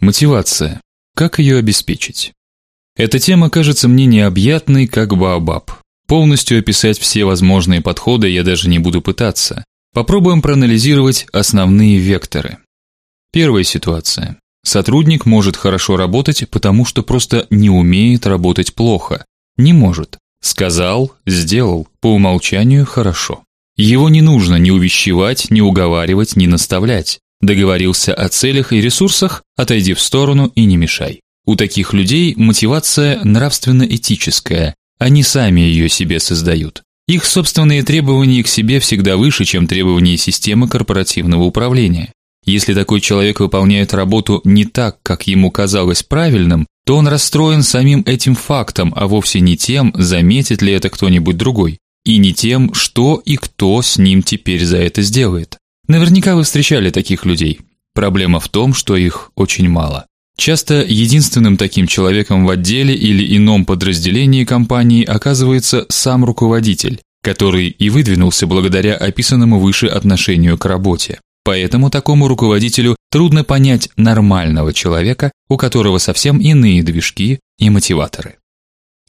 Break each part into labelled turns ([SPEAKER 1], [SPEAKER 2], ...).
[SPEAKER 1] Мотивация. Как ее обеспечить? Эта тема кажется мне необъятной, как баобаб. Полностью описать все возможные подходы я даже не буду пытаться. Попробуем проанализировать основные векторы. Первая ситуация. Сотрудник может хорошо работать, потому что просто не умеет работать плохо. Не может. Сказал, сделал, по умолчанию хорошо. Его не нужно ни увещевать, ни уговаривать, ни наставлять. Договорился о целях и ресурсах, отойди в сторону и не мешай. У таких людей мотивация нравственно-этическая, они сами ее себе создают. Их собственные требования к себе всегда выше, чем требования системы корпоративного управления. Если такой человек выполняет работу не так, как ему казалось правильным, то он расстроен самим этим фактом, а вовсе не тем, заметит ли это кто-нибудь другой, и не тем, что и кто с ним теперь за это сделает. Наверняка вы встречали таких людей. Проблема в том, что их очень мало. Часто единственным таким человеком в отделе или ином подразделении компании оказывается сам руководитель, который и выдвинулся благодаря описанному выше отношению к работе. Поэтому такому руководителю трудно понять нормального человека, у которого совсем иные движки и мотиваторы.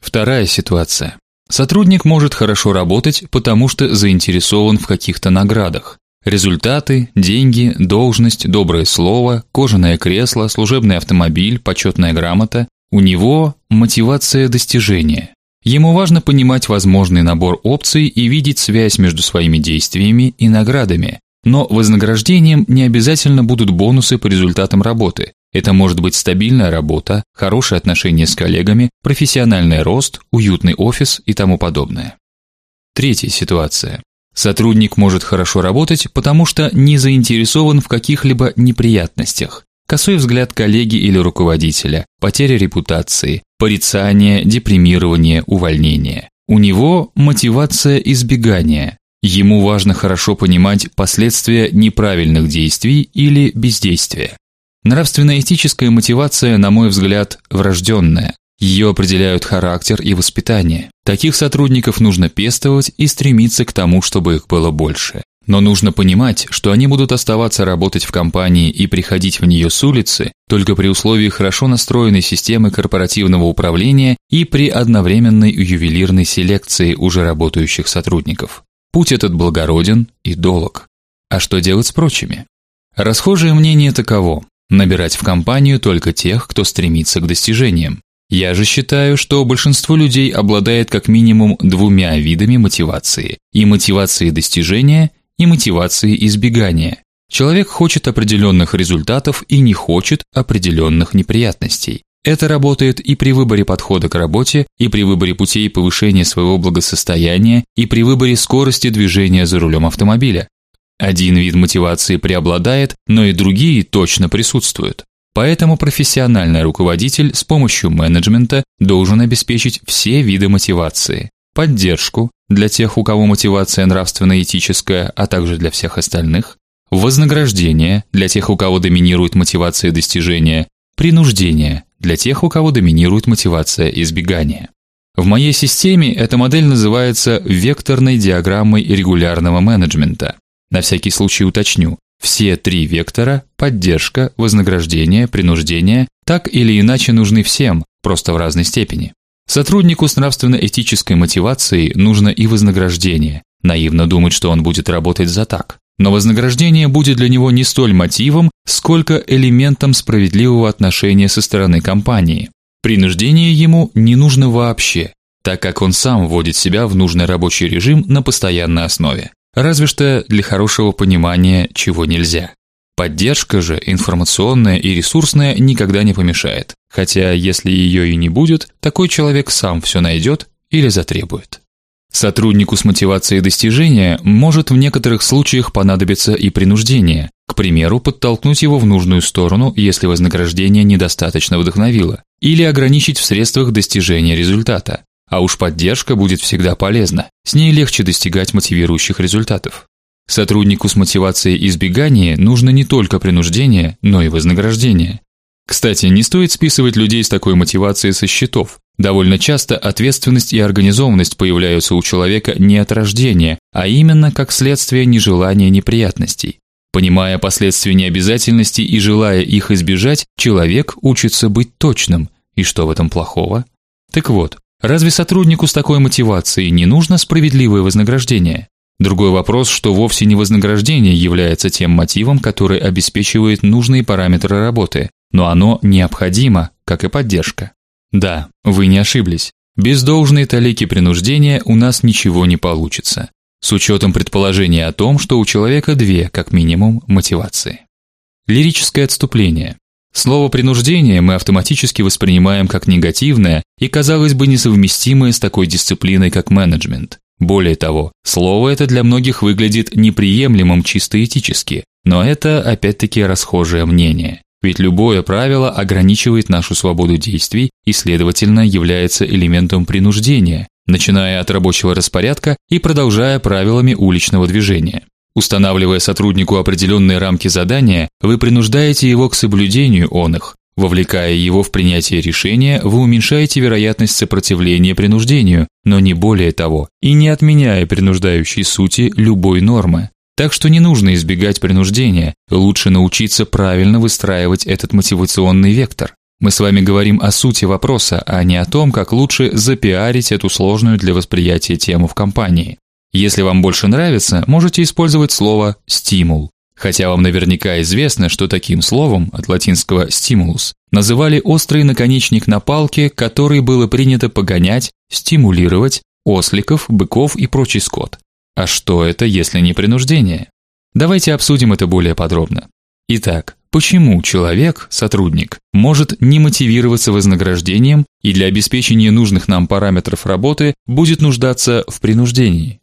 [SPEAKER 1] Вторая ситуация. Сотрудник может хорошо работать, потому что заинтересован в каких-то наградах. Результаты, деньги, должность, доброе слово, кожаное кресло, служебный автомобиль, почетная грамота. У него мотивация достижения. Ему важно понимать возможный набор опций и видеть связь между своими действиями и наградами. Но вознаграждением не обязательно будут бонусы по результатам работы. Это может быть стабильная работа, хорошие отношения с коллегами, профессиональный рост, уютный офис и тому подобное. Третья ситуация. Сотрудник может хорошо работать, потому что не заинтересован в каких-либо неприятностях. Косой взгляд коллеги или руководителя, потеря репутации, порицание, депримирование, увольнение. У него мотивация избегания. Ему важно хорошо понимать последствия неправильных действий или бездействия. Нравственно-этическая мотивация, на мой взгляд, врожденная. Ее определяют характер и воспитание. Таких сотрудников нужно пестовать и стремиться к тому, чтобы их было больше. Но нужно понимать, что они будут оставаться работать в компании и приходить в нее с улицы только при условии хорошо настроенной системы корпоративного управления и при одновременной ювелирной селекции уже работающих сотрудников. Путь этот благороден и долг. А что делать с прочими? Расхожее мнение таково: набирать в компанию только тех, кто стремится к достижениям. Я же считаю, что большинство людей обладает как минимум двумя видами мотивации: и мотивацией достижения, и мотивацией избегания. Человек хочет определенных результатов и не хочет определенных неприятностей. Это работает и при выборе подхода к работе, и при выборе путей повышения своего благосостояния, и при выборе скорости движения за рулем автомобиля. Один вид мотивации преобладает, но и другие точно присутствуют. Поэтому профессиональный руководитель с помощью менеджмента должен обеспечить все виды мотивации: поддержку для тех, у кого мотивация нравственно-этическая, а также для всех остальных, вознаграждение для тех, у кого доминирует мотивация достижения, принуждение для тех, у кого доминирует мотивация избегания. В моей системе эта модель называется векторной диаграммой регулярного менеджмента. На всякий случай уточню: все три вектора поддержка, вознаграждение, принуждение так или иначе нужны всем, просто в разной степени. Сотруднику с нравственно-этической мотивацией нужно и вознаграждение. Наивно думать, что он будет работать за так. Но вознаграждение будет для него не столь мотивом, сколько элементом справедливого отношения со стороны компании. Принуждение ему не нужно вообще, так как он сам вводит себя в нужный рабочий режим на постоянной основе. Разве что для хорошего понимания, чего нельзя. Поддержка же информационная и ресурсная никогда не помешает. Хотя если ее и не будет, такой человек сам все найдет или затребует. Сотруднику с мотивацией достижения может в некоторых случаях понадобиться и принуждение. К примеру, подтолкнуть его в нужную сторону, если вознаграждение недостаточно вдохновило, или ограничить в средствах достижения результата. А уж поддержка будет всегда полезна. С ней легче достигать мотивирующих результатов. Сотруднику с мотивацией избегания нужно не только принуждение, но и вознаграждение. Кстати, не стоит списывать людей с такой мотивацией со счетов. Довольно часто ответственность и организованность появляются у человека не от рождения, а именно как следствие нежелания неприятностей. Понимая последствия необязательности и желая их избежать, человек учится быть точным. И что в этом плохого? Так вот, разве сотруднику с такой мотивацией не нужно справедливое вознаграждение? Другой вопрос, что вовсе не вознаграждение является тем мотивом, который обеспечивает нужные параметры работы, но оно необходимо, как и поддержка. Да, вы не ошиблись. Без должной талики принуждения у нас ничего не получится. С учетом предположения о том, что у человека две, как минимум, мотивации. Лирическое отступление. Слово принуждение мы автоматически воспринимаем как негативное и, казалось бы, несовместимое с такой дисциплиной, как менеджмент. Более того, слово это для многих выглядит неприемлемым чисто этически, но это опять-таки расхожее мнение. Ведь любое правило ограничивает нашу свободу действий и, следовательно, является элементом принуждения, начиная от рабочего распорядка и продолжая правилами уличного движения. Устанавливая сотруднику определенные рамки задания, вы принуждаете его к соблюдению он их. Вовлекая его в принятие решения, вы уменьшаете вероятность сопротивления принуждению, но не более того, и не отменяя принуждающей сути любой нормы. Так что не нужно избегать принуждения, лучше научиться правильно выстраивать этот мотивационный вектор. Мы с вами говорим о сути вопроса, а не о том, как лучше запиарить эту сложную для восприятия тему в компании. Если вам больше нравится, можете использовать слово стимул. Хотя вам наверняка известно, что таким словом от латинского stimulus называли острый наконечник на палке, который было принято погонять, стимулировать осликов, быков и прочий скот. А что это, если не принуждение? Давайте обсудим это более подробно. Итак, почему человек, сотрудник, может не мотивироваться вознаграждением и для обеспечения нужных нам параметров работы будет нуждаться в принуждении?